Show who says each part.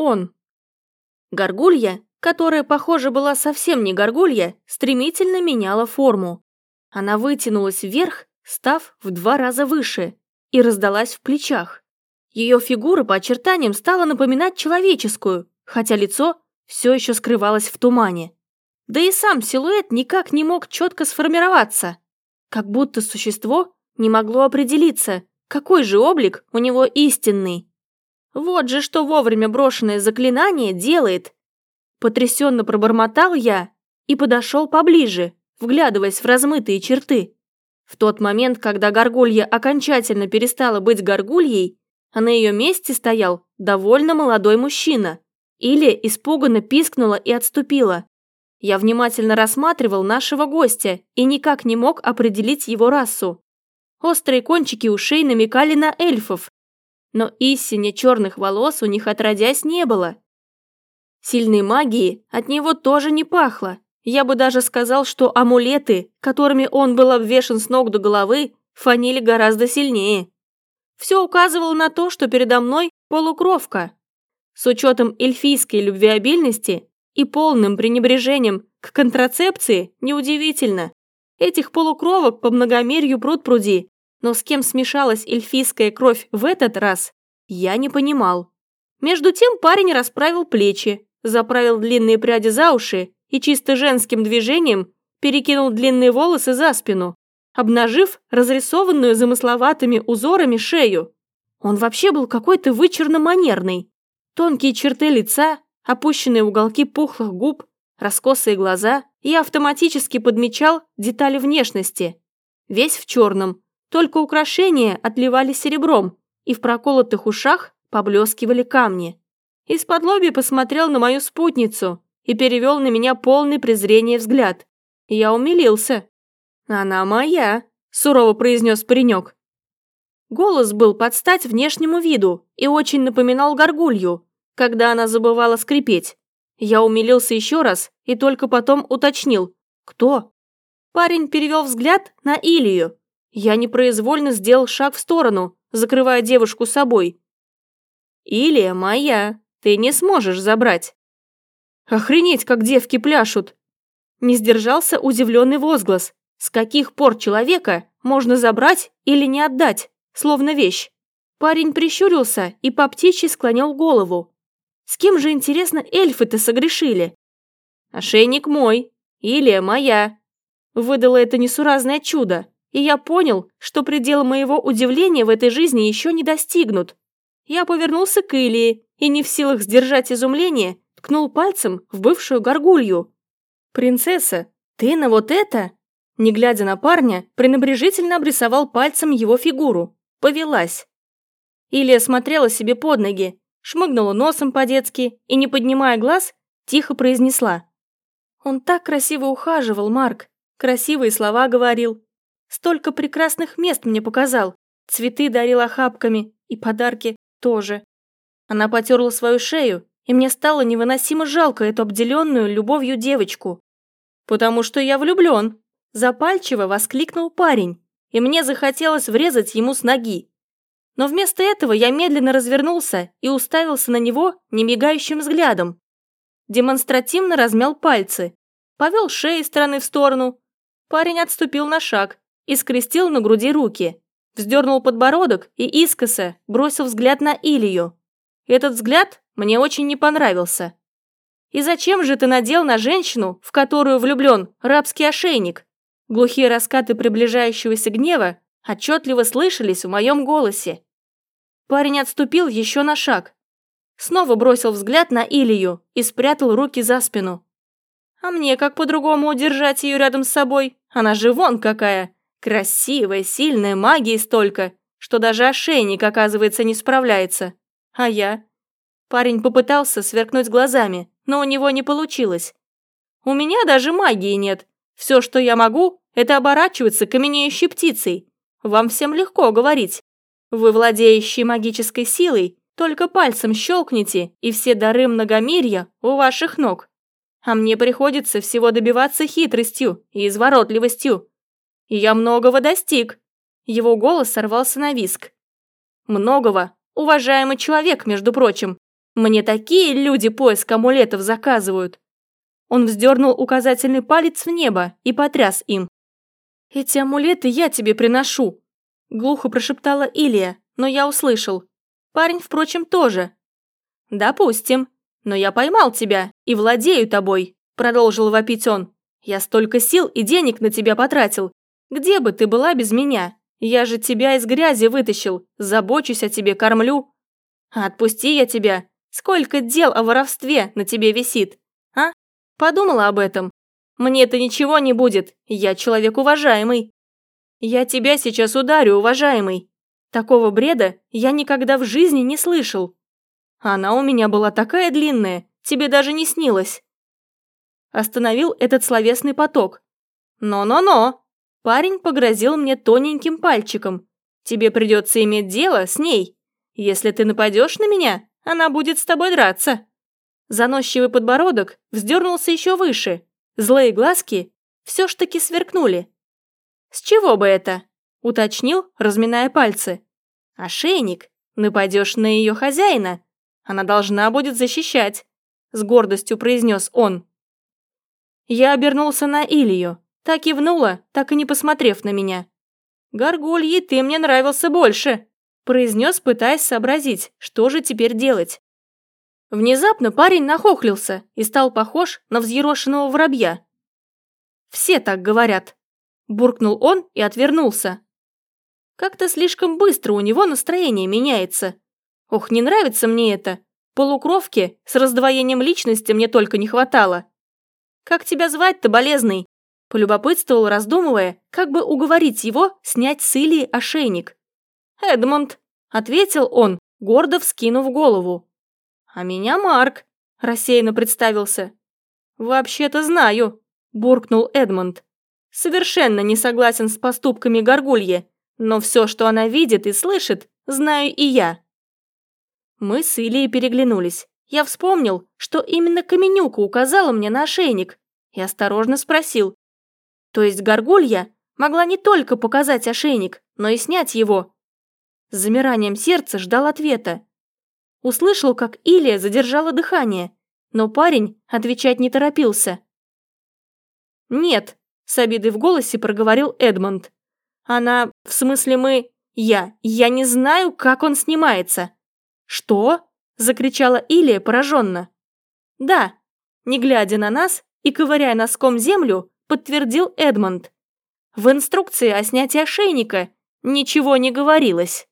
Speaker 1: Он. Горгулья, которая, похоже, была совсем не горгулья, стремительно меняла форму. Она вытянулась вверх, став в два раза выше, и раздалась в плечах. Ее фигура по очертаниям стала напоминать человеческую, хотя лицо все еще скрывалось в тумане. Да и сам силуэт никак не мог четко сформироваться, как будто существо не могло определиться, какой же облик у него истинный. Вот же что вовремя брошенное заклинание делает. Потрясенно пробормотал я и подошел поближе, вглядываясь в размытые черты. В тот момент, когда горгулья окончательно перестала быть горгульей, а на ее месте стоял довольно молодой мужчина. Или испуганно пискнула и отступила. Я внимательно рассматривал нашего гостя и никак не мог определить его расу. Острые кончики ушей намекали на эльфов, но истине черных волос у них отродясь не было. Сильной магии от него тоже не пахло. Я бы даже сказал, что амулеты, которыми он был обвешан с ног до головы, фанили гораздо сильнее. Все указывало на то, что передо мной полукровка. С учетом эльфийской любвеобильности и полным пренебрежением к контрацепции, неудивительно. Этих полукровок по многомерью пруд пруди, но с кем смешалась эльфийская кровь в этот раз, я не понимал. Между тем парень расправил плечи, заправил длинные пряди за уши и чисто женским движением перекинул длинные волосы за спину, обнажив разрисованную замысловатыми узорами шею. Он вообще был какой-то вычурно-манерный. Тонкие черты лица, опущенные уголки пухлых губ, раскосые глаза, я автоматически подмечал детали внешности. Весь в черном, только украшения отливали серебром, и в проколотых ушах поблескивали камни. Из-под лоби посмотрел на мою спутницу и перевел на меня полный презрения взгляд. Я умилился. «Она моя», – сурово произнес паренек. Голос был под стать внешнему виду и очень напоминал горгулью, когда она забывала скрипеть. Я умилился еще раз и только потом уточнил. «Кто?» Парень перевел взгляд на Илью, я непроизвольно сделал шаг в сторону, закрывая девушку собой. «Илия моя, ты не сможешь забрать». «Охренеть, как девки пляшут!» Не сдержался удивленный возглас. С каких пор человека можно забрать или не отдать, словно вещь? Парень прищурился и по птичьи склонил голову. С кем же, интересно, эльфы-то согрешили? «Ошейник мой, Илия моя», — выдало это несуразное чудо и я понял, что предел моего удивления в этой жизни еще не достигнут. Я повернулся к Илии и, не в силах сдержать изумление, ткнул пальцем в бывшую горгулью. «Принцесса, ты на вот это?» Не глядя на парня, пренебрежительно обрисовал пальцем его фигуру. Повелась. Илия смотрела себе под ноги, шмыгнула носом по-детски и, не поднимая глаз, тихо произнесла. «Он так красиво ухаживал, Марк, красивые слова говорил, Столько прекрасных мест мне показал. Цветы дарил охапками, и подарки тоже. Она потерла свою шею, и мне стало невыносимо жалко эту обделенную любовью девочку. «Потому что я влюблен!» Запальчиво воскликнул парень, и мне захотелось врезать ему с ноги. Но вместо этого я медленно развернулся и уставился на него немигающим взглядом. Демонстративно размял пальцы, повел шеей стороны в сторону. Парень отступил на шаг, и скрестил на груди руки. Вздернул подбородок и искоса бросил взгляд на Илью. Этот взгляд мне очень не понравился. «И зачем же ты надел на женщину, в которую влюблен, рабский ошейник?» Глухие раскаты приближающегося гнева отчетливо слышались в моем голосе. Парень отступил еще на шаг. Снова бросил взгляд на Илью и спрятал руки за спину. А мне как по-другому удержать ее рядом с собой? Она же вон какая! Красивая, сильная, магии столько, что даже ошейник, оказывается, не справляется. А я? Парень попытался сверкнуть глазами, но у него не получилось. У меня даже магии нет. Все, что я могу, это оборачиваться каменеющей птицей. Вам всем легко говорить. Вы, владеющие магической силой, только пальцем щелкните, и все дары многомирья у ваших ног. А мне приходится всего добиваться хитростью и изворотливостью, я многого достиг. Его голос сорвался на виск. Многого, уважаемый человек, между прочим. Мне такие люди поиск амулетов заказывают. Он вздернул указательный палец в небо и потряс им. «Эти амулеты я тебе приношу», – глухо прошептала Илия, но я услышал. Парень, впрочем, тоже. «Допустим. Но я поймал тебя и владею тобой», – продолжил вопить он. «Я столько сил и денег на тебя потратил. Где бы ты была без меня? Я же тебя из грязи вытащил, забочусь о тебе, кормлю. отпусти я тебя. Сколько дел о воровстве на тебе висит, а? Подумала об этом. Мне-то ничего не будет, я человек уважаемый. Я тебя сейчас ударю, уважаемый. Такого бреда я никогда в жизни не слышал. Она у меня была такая длинная, тебе даже не снилось. Остановил этот словесный поток. Но-но-но. Парень погрозил мне тоненьким пальчиком. Тебе придется иметь дело с ней. Если ты нападешь на меня, она будет с тобой драться. Заносчивый подбородок вздернулся еще выше. Злые глазки все ж таки сверкнули. «С чего бы это?» – уточнил, разминая пальцы. «Ошейник. Нападешь на ее хозяина. Она должна будет защищать», – с гордостью произнес он. Я обернулся на Илью. Так и внула, так и не посмотрев на меня. «Горгульи, ты мне нравился больше», – произнес, пытаясь сообразить, что же теперь делать. Внезапно парень нахохлился и стал похож на взъерошенного воробья. «Все так говорят», – буркнул он и отвернулся. Как-то слишком быстро у него настроение меняется. Ох, не нравится мне это. Полукровки с раздвоением личности мне только не хватало. «Как тебя звать-то, болезный?» Полюбопытствовал, раздумывая, как бы уговорить его снять с Ильи ошейник. «Эдмонд», — ответил он, гордо вскинув голову. «А меня Марк», — рассеянно представился. «Вообще-то знаю», — буркнул Эдмонд. «Совершенно не согласен с поступками Горгульи, но все, что она видит и слышит, знаю и я». Мы с Ильей переглянулись. Я вспомнил, что именно Каменюка указала мне на ошейник, и осторожно спросил, то есть горгулья могла не только показать ошейник, но и снять его. С замиранием сердца ждал ответа. Услышал, как Илия задержала дыхание, но парень отвечать не торопился. «Нет», — с обидой в голосе проговорил Эдмонд. «Она... в смысле мы... я... я не знаю, как он снимается». «Что?» — закричала Илия пораженно. «Да», не глядя на нас и ковыряя носком землю, подтвердил Эдмонд. В инструкции о снятии ошейника ничего не говорилось.